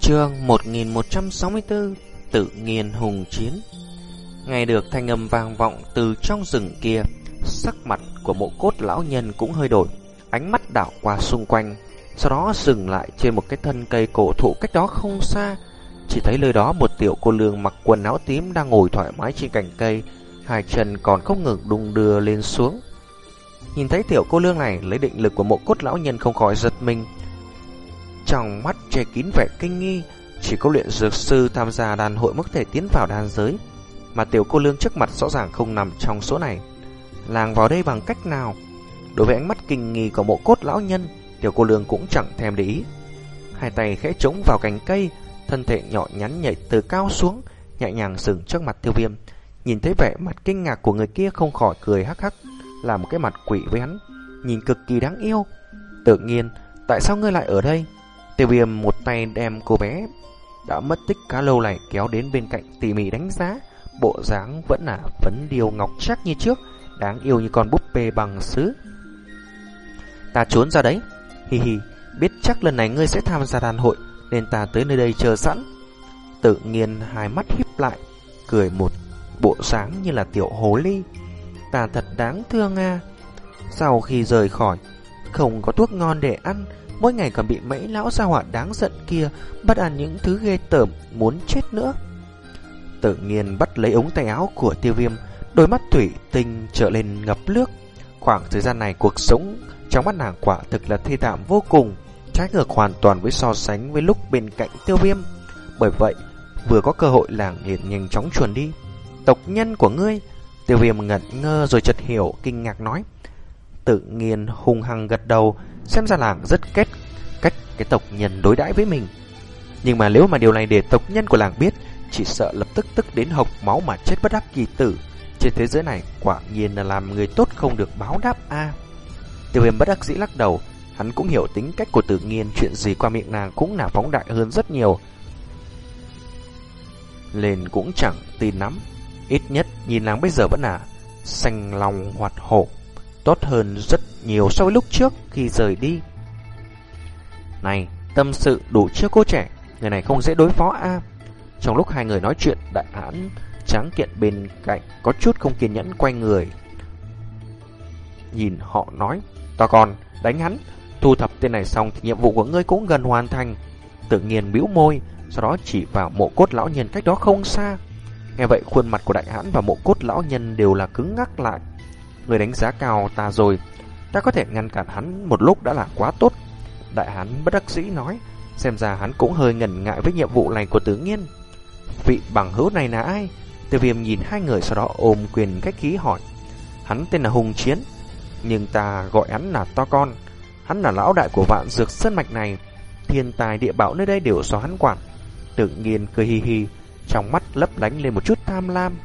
Chương 1164 Tự nhiên hùng chiến. Nghe được thanh âm vang vọng từ trong rừng kia, Sắc mặt của mộ cốt lão nhân cũng hơi đổi, Ánh mắt đảo qua xung quanh, Sau đó dừng lại trên một cái thân cây cổ thụ cách đó không xa. Chỉ thấy nơi đó một tiểu cô lương mặc quần áo tím đang ngồi thoải mái trên cành cây, Hai chân còn không ngừng đung đưa lên xuống. Nhìn thấy tiểu cô lương này, lấy định lực của mộ cốt lão nhân không khỏi giật mình trong mắt che kín vẻ kinh nghi, chỉ có luyện dược sư tham gia đàn hội mới thể tiến vào đàn giới, mà tiểu cô lương trước mặt rõ ràng không nằm trong số này. Làng vào đây bằng cách nào? Đối với ánh mắt kinh nghi của mộ cốt lão nhân, tiểu cô lương cũng chẳng thèm để ý. Hai tay khẽ trống vào cành cây, thân thể nhỏ nhắn nhảy từ cao xuống, nhẹ nhàng dừng trước mặt tiêu viêm. Nhìn thấy vẻ mặt kinh ngạc của người kia không khỏi cười hắc hắc, là một cái mặt quỷ với hắn, nhìn cực kỳ đáng yêu. Tự nhiên, tại sao ngươi lại ở đây? Tiêu viêm một tay đem cô bé đã mất tích khá lâu này kéo đến bên cạnh tỉ mỉ đánh giá. Bộ dáng vẫn là vấn điều ngọc chắc như trước, đáng yêu như con búp bê bằng sứ. Ta trốn ra đấy. Hi hi, biết chắc lần này ngươi sẽ tham gia đàn hội, nên ta tới nơi đây chờ sẵn. Tự nhiên hai mắt híp lại, cười một bộ dáng như là tiểu hồ ly. Ta thật đáng thương à. Sau khi rời khỏi, không có thuốc ngon để ăn, mỗi ngày còn bị mấy lão gia hỏa đáng giận kia bắt ăn những thứ ghê tởm muốn chết nữa. Tự nhiên bắt lấy ống tay áo của tiêu viêm, đôi mắt thủy tinh trở lên ngập nước. Khoảng thời gian này cuộc sống trong mắt nàng quả thực là thê thảm vô cùng, trái ngược hoàn toàn với so sánh với lúc bên cạnh tiêu viêm. Bởi vậy, vừa có cơ hội làng liền nhanh chóng chuồn đi. Tộc nhân của ngươi, tiêu viêm ngẩn ngơ rồi chợt hiểu, kinh ngạc nói. Tự nhiên hung hăng gật đầu, xem ra làng rất kết cách cái tộc nhân đối đãi với mình. Nhưng mà nếu mà điều này để tộc nhân của làng biết, chỉ sợ lập tức tức đến hộc máu mà chết bất đắc kỳ tử. Trên thế giới này quả nhiên là làm người tốt không được báo đáp a. Tiêu viêm bất đắc dĩ lắc đầu, hắn cũng hiểu tính cách của tự nhiên chuyện gì qua miệng nàng cũng là phóng đại hơn rất nhiều. Lên cũng chẳng tin lắm, ít nhất nhìn nàng bây giờ vẫn là xanh lòng hoạt hổ tốt hơn rất nhiều so với lúc trước khi rời đi. Này, tâm sự đủ chưa cô trẻ, người này không dễ đối phó a. Trong lúc hai người nói chuyện, đại hãn tráng kiện bên cạnh có chút không kiên nhẫn quay người. Nhìn họ nói, to con, đánh hắn, thu thập tên này xong thì nhiệm vụ của ngươi cũng gần hoàn thành. Tự nhiên bĩu môi, sau đó chỉ vào mộ cốt lão nhân cách đó không xa. Nghe vậy khuôn mặt của đại hãn và mộ cốt lão nhân đều là cứng ngắc lại. Người đánh giá cao ta rồi. Ta có thể ngăn cản hắn một lúc đã là quá tốt. Đại hắn bất đắc dĩ nói, Xem ra hắn cũng hơi ngần ngại với nhiệm vụ này của tứ nghiên. Vị bằng hữu này là ai? Tiêu viêm nhìn hai người sau đó ôm quyền cách khí hỏi. Hắn tên là Hùng Chiến, Nhưng ta gọi hắn là To Con. Hắn là lão đại của vạn dược sơn mạch này. Thiên tài địa bảo nơi đây đều do hắn quản. Tự nhiên cười hi hi, Trong mắt lấp lánh lên một chút tham lam.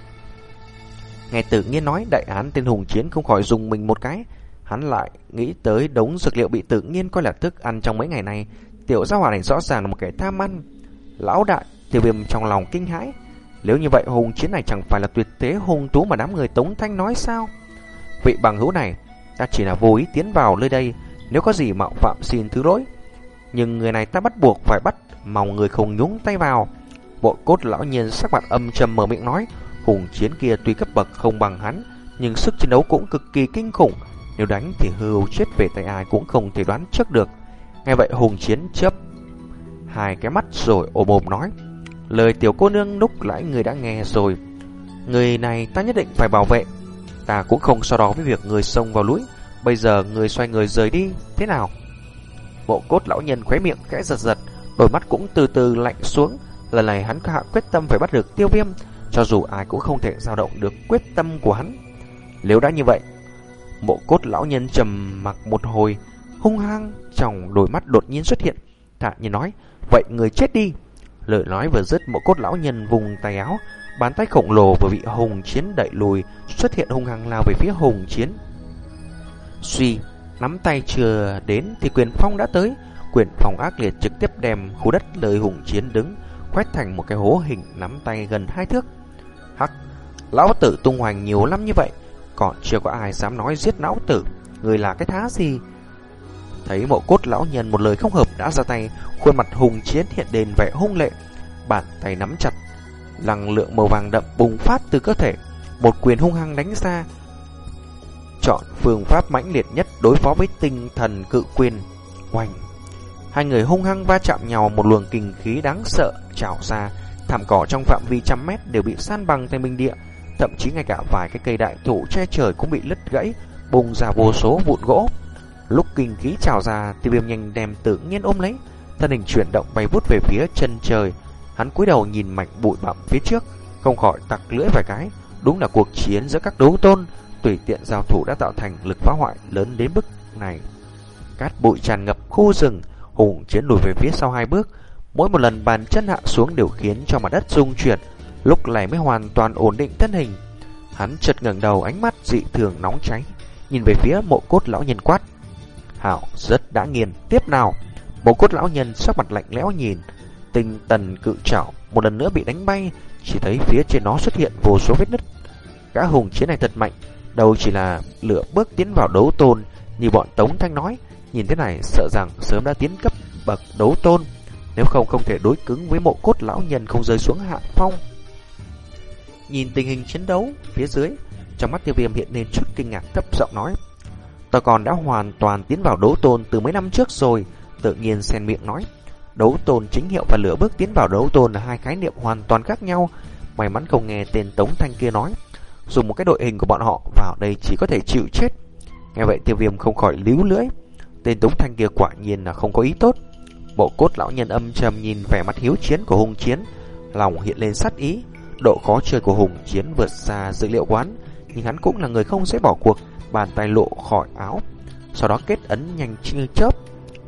Nghe tự nhiên nói đại án tên hùng chiến không khỏi dùng mình một cái. Hắn lại nghĩ tới đống dược liệu bị tự nhiên coi là thức ăn trong mấy ngày này. Tiểu gia hỏa này rõ ràng là một kẻ tham ăn. Lão đại, tiêu viêm trong lòng kinh hãi. Nếu như vậy hùng chiến này chẳng phải là tuyệt thế hùng tú mà đám người Tống Thanh nói sao? Vị bằng hữu này, ta chỉ là vô ý tiến vào nơi đây. Nếu có gì mạo phạm xin thứ lỗi. Nhưng người này ta bắt buộc phải bắt, mong người không nhúng tay vào. Bộ cốt lão nhiên sắc mặt âm trầm mở miệng nói. Hùng chiến kia tuy cấp bậc không bằng hắn, nhưng sức chiến đấu cũng cực kỳ kinh khủng. Nếu đánh thì hưu chết về tay ai cũng không thể đoán trước được. Nghe vậy Hùng chiến chấp hai cái mắt rồi ôm ôm nói. Lời tiểu cô nương lúc nãy người đã nghe rồi. Người này ta nhất định phải bảo vệ. Ta cũng không so đó với việc người xông vào núi. Bây giờ người xoay người rời đi, thế nào? Bộ cốt lão nhân khóe miệng khẽ giật giật, đôi mắt cũng từ từ lạnh xuống. Lần này hắn hạ quyết tâm phải bắt được tiêu viêm, cho dù ai cũng không thể dao động được quyết tâm của hắn. Nếu đã như vậy, bộ cốt lão nhân trầm mặc một hồi, hung hăng trong đôi mắt đột nhiên xuất hiện, thản nhiên nói, vậy người chết đi. Lời nói vừa dứt bộ cốt lão nhân vùng tay áo, bàn tay khổng lồ vừa bị hùng chiến đẩy lùi, xuất hiện hung hăng lao về phía hùng chiến. Suy, nắm tay chưa đến thì quyền phong đã tới, quyền phong ác liệt trực tiếp đem khu đất lời hùng chiến đứng, quét thành một cái hố hình nắm tay gần hai thước. Hắc, lão tử tung hoành nhiều lắm như vậy, còn chưa có ai dám nói giết lão tử, người là cái thá gì? Thấy mộ cốt lão nhân một lời không hợp đã ra tay, khuôn mặt hùng chiến hiện đền vẻ hung lệ, bàn tay nắm chặt, năng lượng màu vàng đậm bùng phát từ cơ thể, một quyền hung hăng đánh ra. Chọn phương pháp mãnh liệt nhất đối phó với tinh thần cự quyền. hoành Hai người hung hăng va chạm nhau một luồng kinh khí đáng sợ trào ra, thảm cỏ trong phạm vi trăm mét đều bị san bằng thành bình địa, thậm chí ngay cả vài cái cây đại thụ che trời cũng bị lứt gãy, bùng ra vô số vụn gỗ. Lúc kinh khí trào ra, tiêu viêm nhanh đem tự nhiên ôm lấy, thân hình chuyển động bay vút về phía chân trời. Hắn cúi đầu nhìn mảnh bụi bặm phía trước, không khỏi tặc lưỡi vài cái. Đúng là cuộc chiến giữa các đấu tôn, tùy tiện giao thủ đã tạo thành lực phá hoại lớn đến mức này. Cát bụi tràn ngập khu rừng, hùng chiến lùi về phía sau hai bước. Mỗi một lần bàn chân hạ xuống đều khiến cho mặt đất rung chuyển, lúc này mới hoàn toàn ổn định thân hình. Hắn chợt ngẩng đầu ánh mắt dị thường nóng cháy, nhìn về phía mộ cốt lão nhân quát. Hảo rất đã nghiền, tiếp nào. Mộ cốt lão nhân sắc mặt lạnh lẽo nhìn, tinh tần cự trảo một lần nữa bị đánh bay, chỉ thấy phía trên nó xuất hiện vô số vết nứt. Gã hùng chiến này thật mạnh, đâu chỉ là lửa bước tiến vào đấu tôn như bọn Tống Thanh nói, nhìn thế này sợ rằng sớm đã tiến cấp bậc đấu tôn, nếu không không thể đối cứng với mộ cốt lão nhân không rơi xuống hạ phong. Nhìn tình hình chiến đấu phía dưới, trong mắt tiêu viêm hiện lên chút kinh ngạc thấp giọng nói. Ta còn đã hoàn toàn tiến vào đấu tôn từ mấy năm trước rồi, tự nhiên xen miệng nói. Đấu tôn chính hiệu và lửa bước tiến vào đấu tôn là hai khái niệm hoàn toàn khác nhau. May mắn không nghe tên Tống Thanh kia nói. Dùng một cái đội hình của bọn họ vào đây chỉ có thể chịu chết. Nghe vậy tiêu viêm không khỏi líu lưỡi. Tên Tống Thanh kia quả nhiên là không có ý tốt. Bộ cốt lão nhân âm trầm nhìn vẻ mặt hiếu chiến của hùng chiến. Lòng hiện lên sát ý. Độ khó chơi của hùng chiến vượt xa dữ liệu quán. Nhưng hắn cũng là người không dễ bỏ cuộc. Bàn tay lộ khỏi áo. Sau đó kết ấn nhanh như chớp.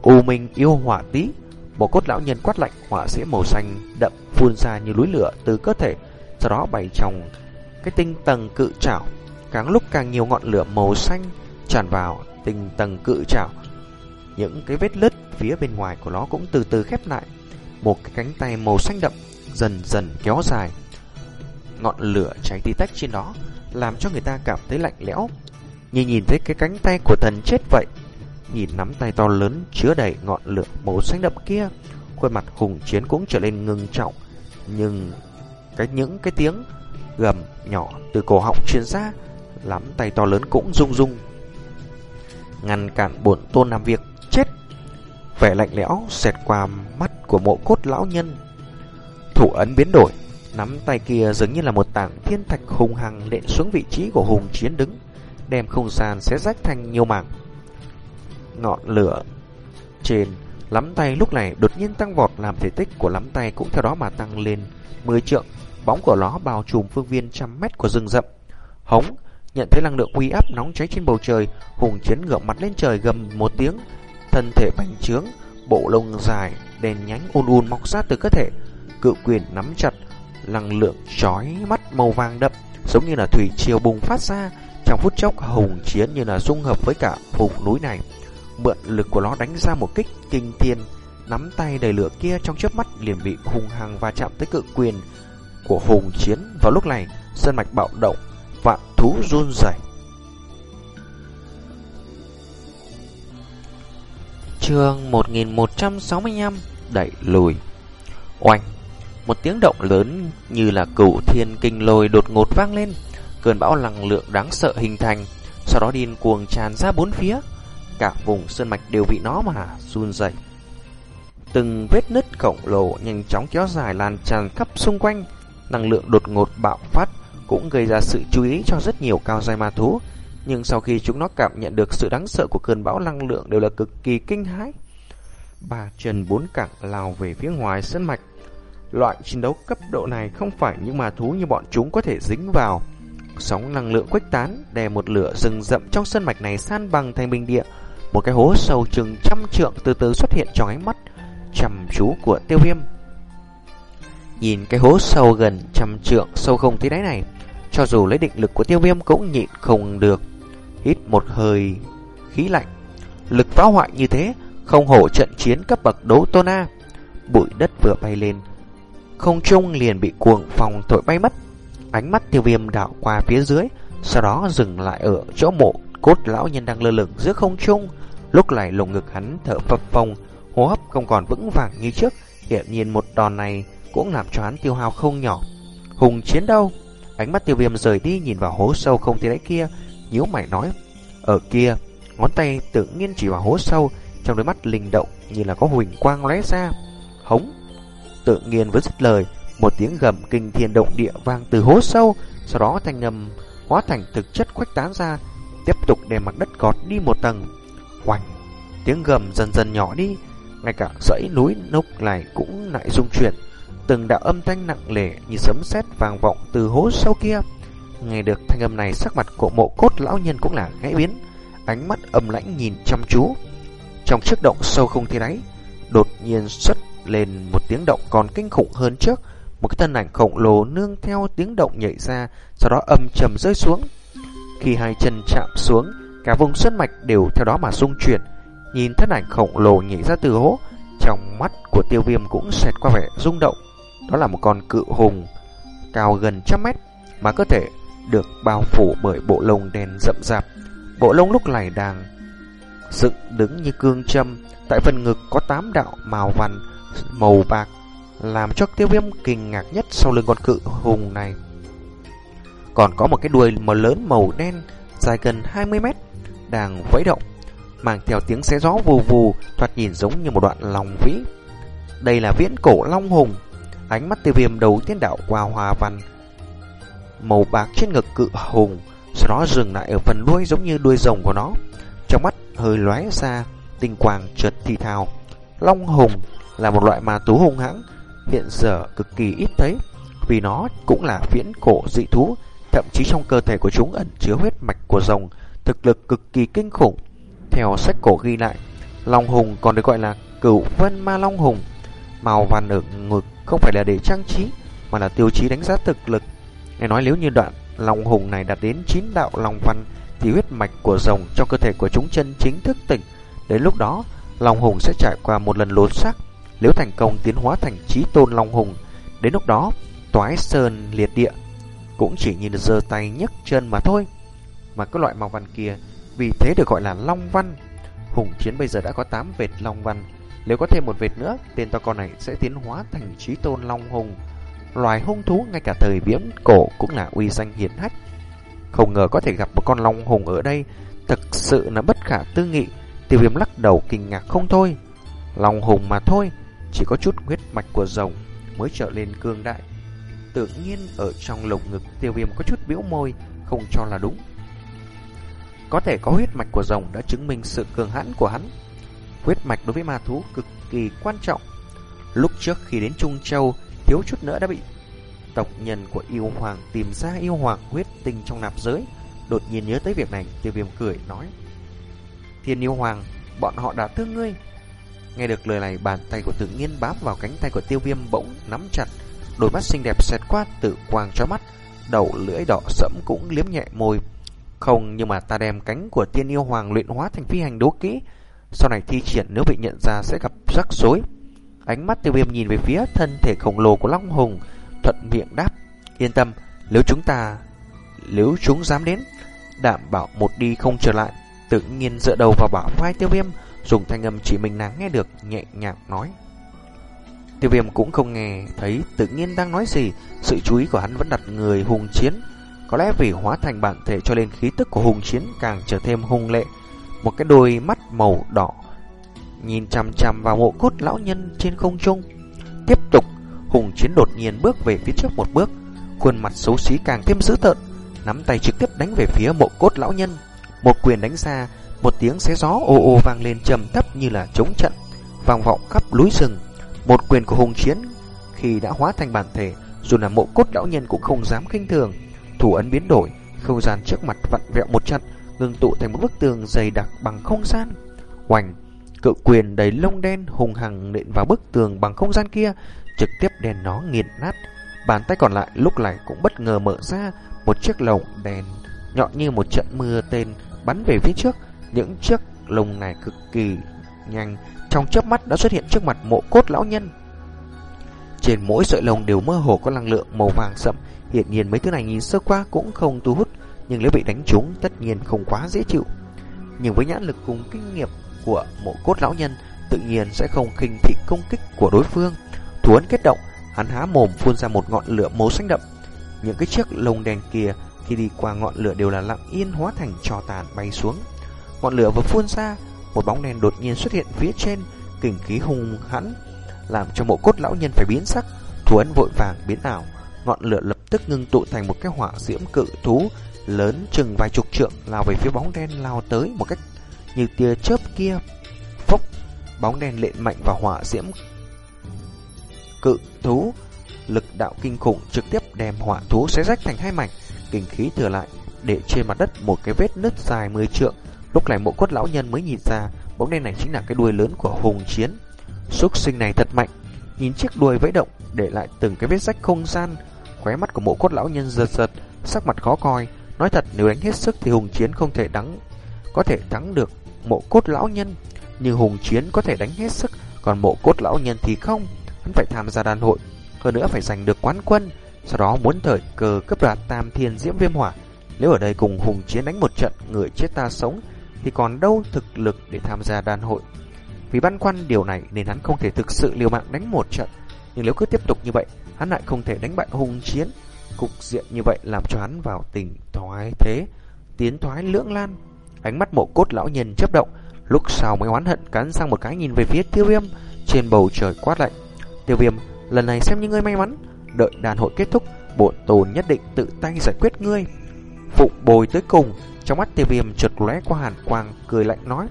U minh yêu hỏa tí bộ cốt lão nhân quát lạnh hỏa diễm màu xanh đậm phun ra như núi lửa từ cơ thể, sau đó bày trong cái tinh tầng cự trảo. Càng lúc càng nhiều ngọn lửa màu xanh tràn vào tinh tầng cự trảo. Những cái vết lứt phía bên ngoài của nó cũng từ từ khép lại. Một cái cánh tay màu xanh đậm dần dần kéo dài. Ngọn lửa cháy tí tách trên đó làm cho người ta cảm thấy lạnh lẽo. Như nhìn thấy cái cánh tay của thần chết vậy. Nhìn nắm tay to lớn chứa đầy ngọn lửa màu xanh đậm kia, khuôn mặt hùng chiến cũng trở nên ngưng trọng. Nhưng cái những cái tiếng gầm nhỏ từ cổ họng truyền ra, lắm tay to lớn cũng rung rung. Ngăn cản bổn tôn làm việc. Vẻ lạnh lẽo xẹt qua mắt của mộ cốt lão nhân. Thủ ấn biến đổi, nắm tay kia dường như là một tảng thiên thạch hùng hằng đện xuống vị trí của hùng chiến đứng, đem không gian xé rách thành nhiều mảng ngọn lửa trên lắm tay lúc này đột nhiên tăng vọt làm thể tích của lắm tay cũng theo đó mà tăng lên 10 trượng, bóng của nó bao trùm phương viên trăm mét của rừng rậm. Hống nhận thấy năng lượng uy áp nóng cháy trên bầu trời, hùng chiến ngượng mặt lên trời gầm một tiếng, thân thể bành trướng, bộ lông dài, đèn nhánh ôn ùn mọc ra từ cơ thể, cự quyền nắm chặt, năng lượng chói mắt màu vàng đậm, giống như là thủy triều bùng phát ra, trong phút chốc hùng chiến như là dung hợp với cả vùng núi này mượn lực của nó đánh ra một kích kinh thiên, nắm tay đầy lửa kia trong chớp mắt liền bị hung hăng va chạm tới cự quyền của hùng chiến. Vào lúc này, sân mạch bạo động, vạn thú run rẩy. Chương 1165 đẩy lùi. Oanh, một tiếng động lớn như là cửu thiên kinh lôi đột ngột vang lên, cơn bão năng lượng đáng sợ hình thành, sau đó điên cuồng tràn ra bốn phía cả vùng sơn mạch đều bị nó mà run dậy. Từng vết nứt khổng lồ nhanh chóng kéo dài lan tràn khắp xung quanh, năng lượng đột ngột bạo phát cũng gây ra sự chú ý cho rất nhiều cao giai ma thú, nhưng sau khi chúng nó cảm nhận được sự đáng sợ của cơn bão năng lượng đều là cực kỳ kinh hãi. Ba chân bốn cẳng lao về phía ngoài sân mạch. Loại chiến đấu cấp độ này không phải những ma thú như bọn chúng có thể dính vào. Sóng năng lượng khuếch tán, đè một lửa rừng rậm trong sân mạch này san bằng thành bình địa, một cái hố sâu chừng trăm trượng từ từ xuất hiện trong ánh mắt chăm chú của tiêu viêm. Nhìn cái hố sâu gần trăm trượng sâu không thấy đáy này, cho dù lấy định lực của tiêu viêm cũng nhịn không được. Hít một hơi khí lạnh. Lực phá hoại như thế, không hổ trận chiến cấp bậc đấu tôn A. Bụi đất vừa bay lên, không trung liền bị cuồng phòng thổi bay mất. Ánh mắt tiêu viêm đảo qua phía dưới, sau đó dừng lại ở chỗ mộ cốt lão nhân đang lơ lửng giữa không trung Lúc này lồng ngực hắn thở phập phồng, hô hấp không còn vững vàng như trước, hiện nhiên một đòn này cũng làm cho hắn tiêu hao không nhỏ. Hùng chiến đâu? Ánh mắt tiêu viêm rời đi nhìn vào hố sâu không thấy đáy kia, nhíu mày nói. Ở kia, ngón tay tự nhiên chỉ vào hố sâu, trong đôi mắt linh động như là có huỳnh quang lóe ra. Hống! Tự nhiên với dứt lời, một tiếng gầm kinh thiên động địa vang từ hố sâu, sau đó thanh ngầm hóa thành thực chất khuếch tán ra, tiếp tục đè mặt đất gọt đi một tầng. Hoành Tiếng gầm dần dần nhỏ đi, ngay cả dãy núi nốc này cũng lại rung chuyển. Từng đạo âm thanh nặng nề như sấm sét vang vọng từ hố sâu kia. Nghe được thanh âm này, sắc mặt của mộ cốt lão nhân cũng là gãy biến, ánh mắt âm lãnh nhìn chăm chú. Trong chiếc động sâu không thấy đáy, đột nhiên xuất lên một tiếng động còn kinh khủng hơn trước. Một cái thân ảnh khổng lồ nương theo tiếng động nhảy ra, sau đó âm trầm rơi xuống. Khi hai chân chạm xuống, cả vùng sơn mạch đều theo đó mà rung chuyển. Nhìn thân ảnh khổng lồ nhảy ra từ hố, trong mắt của tiêu viêm cũng xẹt qua vẻ rung động. Đó là một con cự hùng cao gần trăm mét, mà cơ thể được bao phủ bởi bộ lông đen rậm rạp. Bộ lông lúc này đang dựng đứng như cương châm, tại phần ngực có tám đạo màu vằn màu bạc, làm cho tiêu viêm kinh ngạc nhất sau lưng con cự hùng này. Còn có một cái đuôi màu lớn màu đen dài gần 20 mét đang vẫy động, mang theo tiếng xé gió vù vù, thoạt nhìn giống như một đoạn lòng vĩ. Đây là viễn cổ long hùng. Ánh mắt tiêu viêm đầu tiên đạo qua hòa văn màu bạc trên ngực cự hùng, sau đó dừng lại ở phần đuôi giống như đuôi rồng của nó. Trong mắt hơi lóe ra, tinh quang chợt thì thào. Long hùng là một loại ma thú hung hãng, hiện giờ cực kỳ ít thấy, vì nó cũng là viễn cổ dị thú, thậm chí trong cơ thể của chúng ẩn chứa huyết mạch của rồng, thực lực cực kỳ kinh khủng. Theo sách cổ ghi lại, Long hùng còn được gọi là cửu vân ma long hùng. Màu vàng ở ngực không phải là để trang trí, mà là tiêu chí đánh giá thực lực. Nghe nói nếu như đoạn lòng hùng này đạt đến 9 đạo lòng văn thì huyết mạch của rồng trong cơ thể của chúng chân chính thức tỉnh. Đến lúc đó, lòng hùng sẽ trải qua một lần lột xác. Nếu thành công tiến hóa thành trí tôn lòng hùng, đến lúc đó, toái sơn liệt địa cũng chỉ nhìn được giơ tay nhấc chân mà thôi. Mà cái loại màu văn kia vì thế được gọi là Long văn. Hùng chiến bây giờ đã có 8 vệt Long văn. Nếu có thêm một vệt nữa, tên to con này sẽ tiến hóa thành trí tôn Long hùng. Loài hung thú ngay cả thời viễn cổ cũng là uy danh hiển hách. Không ngờ có thể gặp một con long hùng ở đây, thực sự là bất khả tư nghị. Tiêu viêm lắc đầu kinh ngạc không thôi. Long hùng mà thôi, chỉ có chút huyết mạch của rồng mới trở lên cương đại. Tự nhiên ở trong lồng ngực tiêu viêm có chút biểu môi, không cho là đúng. Có thể có huyết mạch của rồng đã chứng minh sự cường hãn của hắn. Huyết mạch đối với ma thú cực kỳ quan trọng. Lúc trước khi đến Trung Châu, thiếu chút nữa đã bị tộc nhân của yêu hoàng tìm ra yêu hoàng huyết tinh trong nạp giới. Đột nhiên nhớ tới việc này, tiêu viêm cười nói. Thiên yêu hoàng, bọn họ đã thương ngươi. Nghe được lời này, bàn tay của tự nhiên bám vào cánh tay của tiêu viêm bỗng nắm chặt. Đôi mắt xinh đẹp xẹt qua tự quang cho mắt, đầu lưỡi đỏ sẫm cũng liếm nhẹ môi. Không, nhưng mà ta đem cánh của tiên yêu hoàng luyện hóa thành phi hành đố kỹ. Sau này thi triển nếu bị nhận ra sẽ gặp rắc rối. Ánh mắt tiêu viêm nhìn về phía thân thể khổng lồ của Long Hùng, thuận miệng đáp. Yên tâm, nếu chúng ta... Nếu chúng dám đến, đảm bảo một đi không trở lại. Tự nhiên dựa đầu vào bảo vai tiêu viêm, dùng thanh âm chỉ mình nàng nghe được, nhẹ nhàng nói. Tiêu viêm cũng không nghe thấy tự nhiên đang nói gì, sự chú ý của hắn vẫn đặt người hùng chiến. Có lẽ vì hóa thành bản thể cho nên khí tức của hùng chiến càng trở thêm hung lệ. Một cái đôi mắt màu đỏ nhìn chằm chằm vào mộ cốt lão nhân trên không trung. Tiếp tục, Hùng Chiến đột nhiên bước về phía trước một bước, khuôn mặt xấu xí càng thêm dữ tợn, nắm tay trực tiếp đánh về phía mộ cốt lão nhân. Một quyền đánh ra, một tiếng xé gió ồ ồ vang lên trầm thấp như là chống trận, vang vọng khắp núi rừng. Một quyền của Hùng Chiến khi đã hóa thành bản thể, dù là mộ cốt lão nhân cũng không dám khinh thường. Thủ ấn biến đổi, không gian trước mặt vặn vẹo một trận, ngưng tụ thành một bức tường dày đặc bằng không gian. Hoành Cự quyền đầy lông đen hùng hằng nện vào bức tường bằng không gian kia, trực tiếp đèn nó nghiền nát. Bàn tay còn lại lúc này cũng bất ngờ mở ra, một chiếc lồng đèn nhọn như một trận mưa tên bắn về phía trước. Những chiếc lồng này cực kỳ nhanh, trong chớp mắt đã xuất hiện trước mặt mộ cốt lão nhân. Trên mỗi sợi lồng đều mơ hồ có năng lượng màu vàng sậm, hiện nhiên mấy thứ này nhìn sơ qua cũng không thu hút, nhưng nếu bị đánh trúng tất nhiên không quá dễ chịu. Nhưng với nhãn lực cùng kinh nghiệm của mộ cốt lão nhân tự nhiên sẽ không khinh thị công kích của đối phương. Thủ ấn kết động, hắn há mồm phun ra một ngọn lửa màu xanh đậm. Những cái chiếc lồng đèn kia khi đi qua ngọn lửa đều là lặng yên hóa thành trò tàn bay xuống. Ngọn lửa vừa phun ra, một bóng đèn đột nhiên xuất hiện phía trên, kình khí hung hãn, làm cho mộ cốt lão nhân phải biến sắc, thủ ấn vội vàng biến ảo, ngọn lửa lập tức ngưng tụ thành một cái hỏa diễm cự thú lớn chừng vài chục trượng lao về phía bóng đen lao tới một cách như tia chớp kia. Phốc, bóng đen lện mạnh vào hỏa diễm cự thú, lực đạo kinh khủng trực tiếp đem hỏa thú xé rách thành hai mảnh, kinh khí thừa lại để trên mặt đất một cái vết nứt dài 10 trượng. Lúc này mộ cốt lão nhân mới nhìn ra, bóng đen này chính là cái đuôi lớn của hùng chiến. xúc sinh này thật mạnh, nhìn chiếc đuôi vẫy động để lại từng cái vết rách không gian. Khóe mắt của mộ cốt lão nhân giật giật, sắc mặt khó coi. Nói thật nếu đánh hết sức thì hùng chiến không thể đắng, có thể thắng được mộ cốt lão nhân. Nhưng hùng chiến có thể đánh hết sức, còn mộ cốt lão nhân thì không. Hắn phải tham gia đàn hội, hơn nữa phải giành được quán quân. Sau đó muốn thời cờ cấp đoạt tam thiên diễm viêm hỏa. Nếu ở đây cùng hùng chiến đánh một trận, người chết ta sống, thì còn đâu thực lực để tham gia đàn hội. Vì băn khoăn điều này nên hắn không thể thực sự liều mạng đánh một trận. Nhưng nếu cứ tiếp tục như vậy, hắn lại không thể đánh bại hùng chiến. Cục diện như vậy làm cho hắn vào tình thoái thế, tiến thoái lưỡng lan. Ánh mắt mộ cốt lão nhân chấp động, lúc sau mới oán hận cắn sang một cái nhìn về phía tiêu viêm trên bầu trời quát lạnh. Tiêu viêm, lần này xem như ngươi may mắn, đợi đàn hội kết thúc, bổn tồn nhất định tự tay giải quyết ngươi. Phụ bồi tới cùng, trong mắt tiêu viêm chợt lóe qua hàn quang, cười lạnh nói.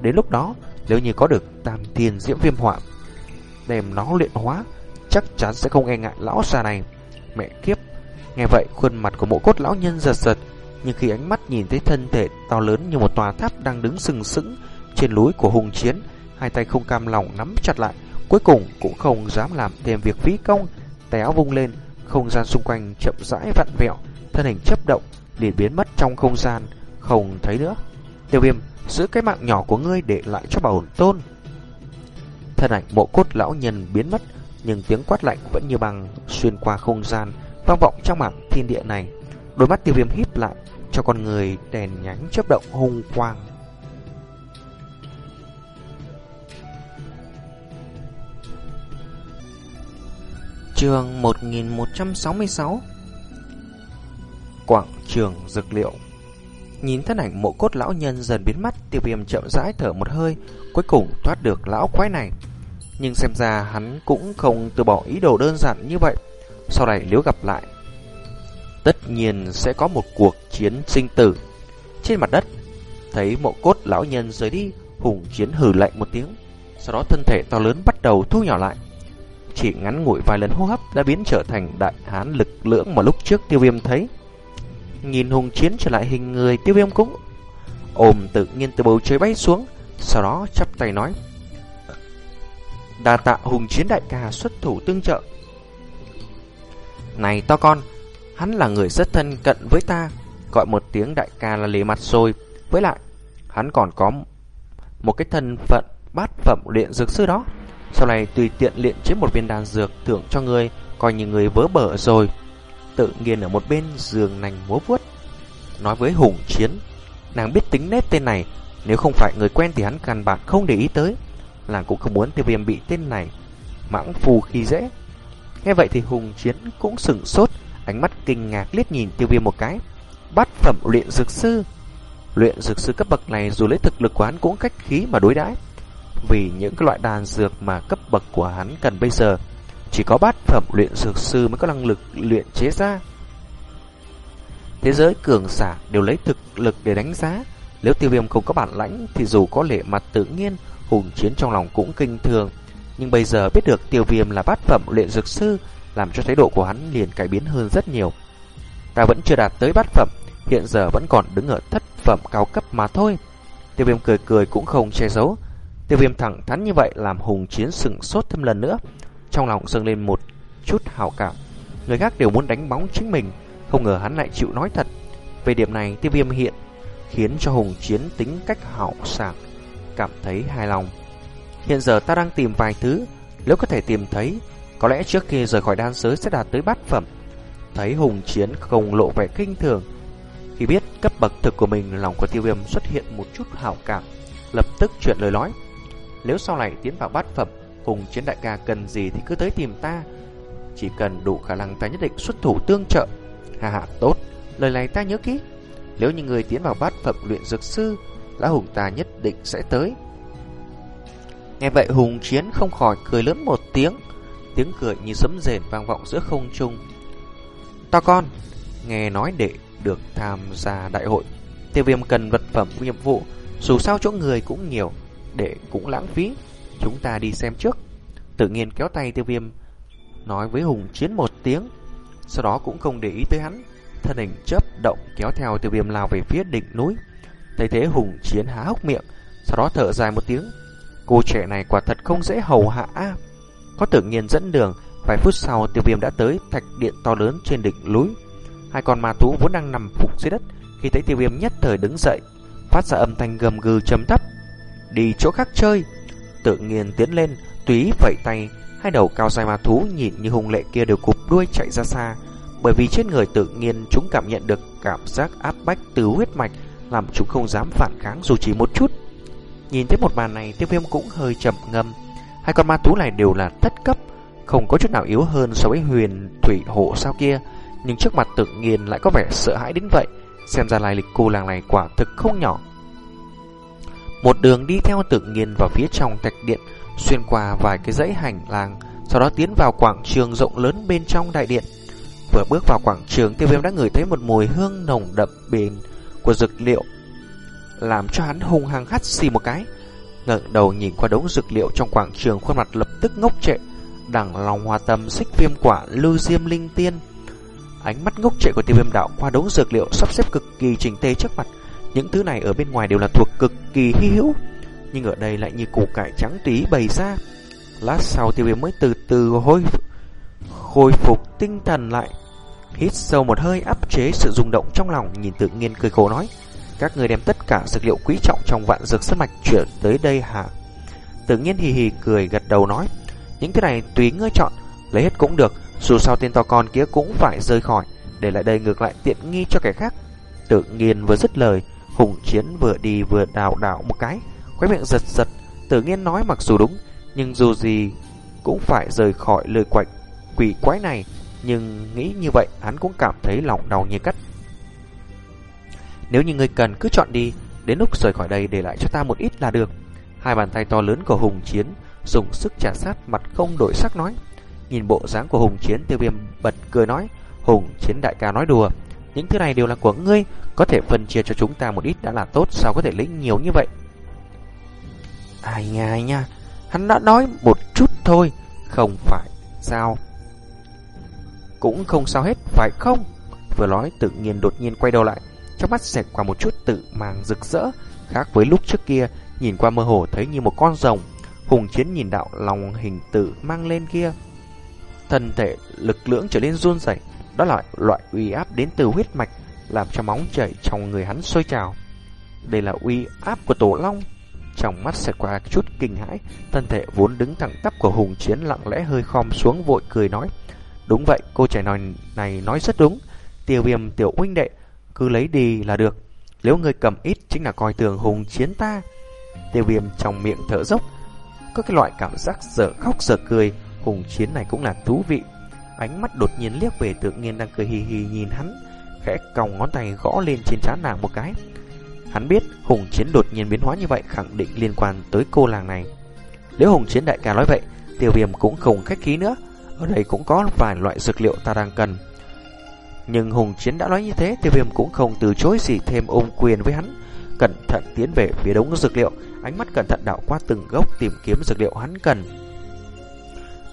Đến lúc đó, nếu như có được tam tiền diễm viêm họa, đem nó luyện hóa, chắc chắn sẽ không e ngại lão già này. Mẹ kiếp, nghe vậy khuôn mặt của mộ cốt lão nhân giật giật, nhưng khi ánh mắt nhìn thấy thân thể to lớn như một tòa tháp đang đứng sừng sững trên núi của hùng chiến, hai tay không cam lòng nắm chặt lại, cuối cùng cũng không dám làm thêm việc phí công, tay áo vung lên, không gian xung quanh chậm rãi vặn vẹo, thân hình chấp động, liền biến mất trong không gian, không thấy nữa. Tiêu viêm, giữ cái mạng nhỏ của ngươi để lại cho bảo tôn. Thân ảnh mộ cốt lão nhân biến mất, nhưng tiếng quát lạnh vẫn như bằng xuyên qua không gian, vang vọng trong mảng thiên địa này. Đôi mắt tiêu viêm híp lại, cho con người đèn nhánh chớp động hung quang. Trường 1166 Quảng trường dược liệu. Nhìn thân ảnh mộ cốt lão nhân dần biến mất Tiêu viêm chậm rãi thở một hơi Cuối cùng thoát được lão quái này. Nhưng xem ra hắn cũng không từ bỏ ý đồ đơn giản như vậy. Sau này nếu gặp lại Tất nhiên sẽ có một cuộc chiến sinh tử. Trên mặt đất, Thấy mộ cốt lão nhân rời đi, Hùng chiến hừ lạnh một tiếng, Sau đó thân thể to lớn bắt đầu thu nhỏ lại. Chỉ ngắn ngủi vài lần hô hấp Đã biến trở thành đại hán lực lưỡng Mà lúc trước tiêu viêm thấy. Nhìn hùng chiến trở lại hình người, tiêu viêm cũng ôm tự nhiên từ bầu trời bay xuống, Sau đó chắp tay nói Đà tạ hùng chiến đại ca xuất thủ tương trợ. Này to con Hắn là người rất thân cận với ta Gọi một tiếng đại ca là lề mặt rồi Với lại Hắn còn có một cái thân phận bát phẩm luyện dược sư đó Sau này tùy tiện luyện chế một viên đan dược Thưởng cho người Coi như người vớ bở rồi tự nhiên ở một bên giường nành múa vuốt. Nói với Hùng Chiến, nàng biết tính nét tên này, nếu không phải người quen thì hắn căn bản không để ý tới. Nàng cũng không muốn tiêu viêm bị tên này mãng phù khi dễ. Nghe vậy thì Hùng Chiến cũng sửng sốt, ánh mắt kinh ngạc liếc nhìn tiêu viêm một cái. Bát phẩm luyện dược sư. Luyện dược sư cấp bậc này dù lấy thực lực của hắn cũng cách khí mà đối đãi Vì những cái loại đàn dược mà cấp bậc của hắn cần bây giờ chỉ có bát phẩm luyện dược sư mới có năng lực luyện chế ra. Thế giới cường giả đều lấy thực lực để đánh giá. Nếu tiêu viêm không có bản lãnh thì dù có lệ mặt tự nhiên, hùng chiến trong lòng cũng kinh thường. Nhưng bây giờ biết được tiêu viêm là bát phẩm luyện dược sư, làm cho thái độ của hắn liền cải biến hơn rất nhiều. Ta vẫn chưa đạt tới bát phẩm, hiện giờ vẫn còn đứng ở thất phẩm cao cấp mà thôi. Tiêu viêm cười cười cũng không che giấu. Tiêu viêm thẳng thắn như vậy làm hùng chiến sừng sốt thêm lần nữa. Trong lòng dâng lên một chút hảo cảm Người khác đều muốn đánh bóng chính mình Không ngờ hắn lại chịu nói thật Về điểm này tiêu viêm hiện Khiến cho Hùng Chiến tính cách hảo sảng Cảm thấy hài lòng Hiện giờ ta đang tìm vài thứ Nếu có thể tìm thấy có lẽ trước khi rời khỏi đan giới sẽ đạt tới bát phẩm Thấy Hùng Chiến không lộ vẻ kinh thường Khi biết cấp bậc thực của mình Lòng của tiêu viêm xuất hiện một chút hảo cảm lập tức chuyển lời nói. Nếu sau này tiến vào bát phẩm, hùng chiến đại ca cần gì thì cứ tới tìm ta. Chỉ cần đủ khả năng ta nhất định xuất thủ tương trợ. Hà hà tốt, lời này ta nhớ kỹ. Nếu như người tiến vào bát phẩm luyện dược sư, lão hùng ta nhất định sẽ tới. Nghe vậy hùng chiến không khỏi cười lớn một tiếng, tiếng cười như sấm rền vang vọng giữa không trung. To con, nghe nói để được tham gia đại hội, tiêu viêm cần vật phẩm nhiệm vụ, dù sao chỗ người cũng nhiều, để cũng lãng phí. Chúng ta đi xem trước. Tự nhiên kéo tay tiêu viêm, nói với hùng chiến một tiếng, sau đó cũng không để ý tới hắn. Thân hình chớp động kéo theo tiêu viêm lao về phía đỉnh núi. Thấy thế hùng chiến há hốc miệng, sau đó thở dài một tiếng. Cô trẻ này quả thật không dễ hầu hạ. Có tự nhiên dẫn đường, vài phút sau tiêu viêm đã tới thạch điện to lớn trên đỉnh núi. Hai con ma thú vốn đang nằm phục dưới đất, khi thấy tiêu viêm nhất thời đứng dậy, phát ra âm thanh gầm gừ trầm thấp. Đi chỗ khác chơi. Tự nhiên tiến lên, túy vẫy tay, hai đầu cao dài ma thú nhìn như hung lệ kia đều cụp đuôi chạy ra xa. Bởi vì trên người tự nhiên chúng cảm nhận được cảm giác áp bách từ huyết mạch, làm chúng không dám phản kháng dù chỉ một chút. Nhìn thấy một màn này, tiêu viêm cũng hơi chậm ngâm. Hai con ma thú này đều là thất cấp, không có chút nào yếu hơn so với huyền thủy hộ sao kia. Nhưng trước mặt tự nhiên lại có vẻ sợ hãi đến vậy. Xem ra lai lịch cô làng này quả thực không nhỏ. Một đường đi theo tự nhiên vào phía trong thạch điện, xuyên qua vài cái dãy hành lang, sau đó tiến vào quảng trường rộng lớn bên trong đại điện. Vừa bước vào quảng trường, tiêu viêm đã ngửi thấy một mùi hương nồng đậm bền của dược liệu, làm cho hắn hung hăng hắt xì một cái ngẩng đầu nhìn qua đống dược liệu trong quảng trường, khuôn mặt lập tức ngốc trệ. Đằng lòng hoa tâm xích viêm quả lưu diêm linh tiên. Ánh mắt ngốc trệ của tiêu viêm đạo qua đống dược liệu sắp xếp cực kỳ chỉnh tề trước mặt. Những thứ này ở bên ngoài đều là thuộc cực kỳ hy hữu, nhưng ở đây lại như củ cải trắng tí bày ra. Lát sau tiêu viêm mới từ từ hồi khôi phục tinh thần lại. Hít sâu một hơi áp chế sự rung động trong lòng nhìn tự nhiên cười khổ nói. Các người đem tất cả dược liệu quý trọng trong vạn dược sân mạch chuyển tới đây hả? Tự nhiên hì hì cười gật đầu nói. Những thứ này tùy ngươi chọn, lấy hết cũng được, dù sao tên to con kia cũng phải rời khỏi, để lại đây ngược lại tiện nghi cho kẻ khác. Tự nhiên vừa dứt lời, Hùng Chiến vừa đi vừa đào đảo một cái, khóe miệng giật giật, tự nhiên nói mặc dù đúng, nhưng dù gì cũng phải rời khỏi lời quạch quỷ quái này, nhưng nghĩ như vậy hắn cũng cảm thấy lòng đau như cắt. Nếu như người cần cứ chọn đi, đến lúc rời khỏi đây để lại cho ta một ít là được. Hai bàn tay to lớn của Hùng Chiến dùng sức trả sát mặt không đổi sắc nói. Nhìn bộ dáng của Hùng Chiến tiêu viêm bật cười nói, Hùng Chiến đại ca nói đùa, những thứ này đều là của ngươi, có thể phân chia cho chúng ta một ít đã là tốt, sao có thể lấy nhiều như vậy? Ai nha ai nha, hắn đã nói một chút thôi, không phải sao? Cũng không sao hết, phải không? Vừa nói tự nhiên đột nhiên quay đầu lại, trong mắt xẹt qua một chút tự màng rực rỡ, khác với lúc trước kia, nhìn qua mơ hồ thấy như một con rồng. Hùng chiến nhìn đạo lòng hình tự mang lên kia. Thân thể lực lưỡng trở nên run rẩy, đó là loại uy áp đến từ huyết mạch, làm cho móng chảy trong người hắn sôi trào. Đây là uy áp của tổ long. Trong mắt xẹt qua chút kinh hãi, thân thể vốn đứng thẳng tắp của Hùng Chiến lặng lẽ hơi khom xuống vội cười nói. Đúng vậy, cô trẻ nói này nói rất đúng. Tiêu viêm tiểu huynh đệ, cứ lấy đi là được. Nếu người cầm ít chính là coi thường Hùng Chiến ta. Tiêu viêm trong miệng thở dốc, có cái loại cảm giác dở khóc dở cười. Hùng Chiến này cũng là thú vị. Ánh mắt đột nhiên liếc về tự nhiên đang cười hì hì nhìn hắn, khẽ còng ngón tay gõ lên trên trán nàng một cái. Hắn biết Hùng Chiến đột nhiên biến hóa như vậy khẳng định liên quan tới cô làng này. Nếu Hùng Chiến đại ca nói vậy, tiêu viêm cũng không khách khí nữa. Ở đây cũng có vài loại dược liệu ta đang cần. Nhưng Hùng Chiến đã nói như thế, tiêu viêm cũng không từ chối gì thêm ôm quyền với hắn. Cẩn thận tiến về phía đống dược liệu, ánh mắt cẩn thận đảo qua từng gốc tìm kiếm dược liệu hắn cần.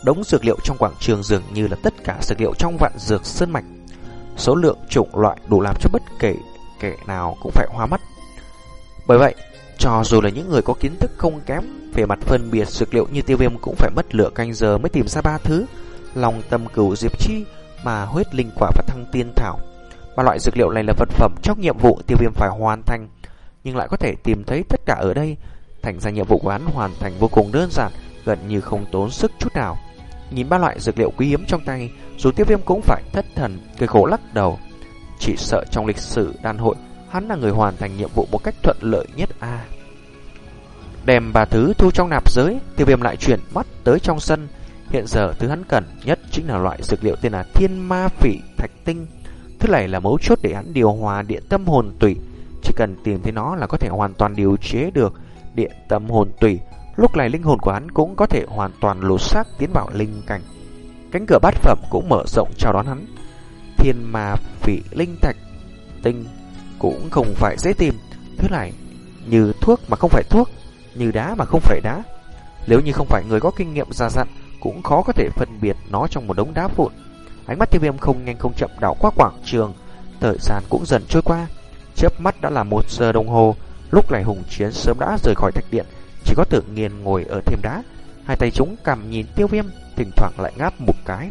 Đống dược liệu trong quảng trường dường như là tất cả dược liệu trong vạn dược sơn mạch. Số lượng chủng loại đủ làm cho bất kể kẻ nào cũng phải hoa mắt. Bởi vậy, cho dù là những người có kiến thức không kém về mặt phân biệt dược liệu như tiêu viêm cũng phải mất lửa canh giờ mới tìm ra ba thứ. Lòng tâm cửu diệp chi, mà huyết linh quả và thăng tiên thảo. Ba loại dược liệu này là vật phẩm trong nhiệm vụ tiêu viêm phải hoàn thành, nhưng lại có thể tìm thấy tất cả ở đây. Thành ra nhiệm vụ của hắn hoàn thành vô cùng đơn giản, gần như không tốn sức chút nào. Nhìn ba loại dược liệu quý hiếm trong tay, dù tiêu viêm cũng phải thất thần, cười khổ lắc đầu. Chỉ sợ trong lịch sử đàn hội, hắn là người hoàn thành nhiệm vụ một cách thuận lợi nhất a. Đem ba thứ thu trong nạp giới, tiêu viêm lại chuyển mắt tới trong sân. Hiện giờ thứ hắn cần nhất chính là loại dược liệu tên là thiên ma phỉ thạch tinh. Thứ này là mấu chốt để hắn điều hòa điện tâm hồn tủy. Chỉ cần tìm thấy nó là có thể hoàn toàn điều chế được điện tâm hồn tủy. Lúc này linh hồn của hắn cũng có thể hoàn toàn lột xác tiến vào linh cảnh. Cánh cửa bát phẩm cũng mở rộng chào đón hắn. Thiên ma phỉ linh thạch tinh cũng không phải dễ tìm. Thứ này như thuốc mà không phải thuốc, như đá mà không phải đá. Nếu như không phải người có kinh nghiệm ra dặn, cũng khó có thể phân biệt nó trong một đống đá vụn. Ánh mắt tiêu viêm không nhanh không chậm đảo qua quảng trường, thời gian cũng dần trôi qua. Chớp mắt đã là một giờ đồng hồ, lúc này hùng chiến sớm đã rời khỏi thạch điện, chỉ có tự nghiền ngồi ở thêm đá. Hai tay chúng cầm nhìn tiêu viêm, thỉnh thoảng lại ngáp một cái.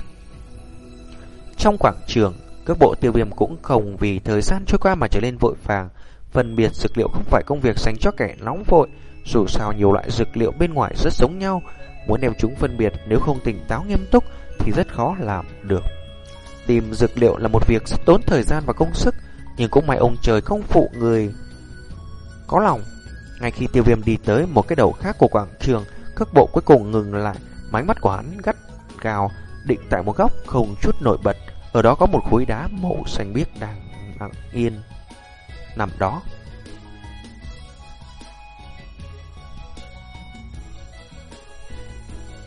Trong quảng trường, các bộ tiêu viêm cũng không vì thời gian trôi qua mà trở nên vội vàng. Phân biệt dược liệu không phải công việc dành cho kẻ nóng vội, dù sao nhiều loại dược liệu bên ngoài rất giống nhau, muốn đem chúng phân biệt nếu không tỉnh táo nghiêm túc thì rất khó làm được. Tìm dược liệu là một việc rất tốn thời gian và công sức, nhưng cũng may ông trời không phụ người có lòng. Ngay khi tiêu viêm đi tới một cái đầu khác của quảng trường, các bộ cuối cùng ngừng lại, máy mắt của hắn gắt gào, định tại một góc không chút nổi bật. Ở đó có một khối đá màu xanh biếc đang lặng yên nằm đó.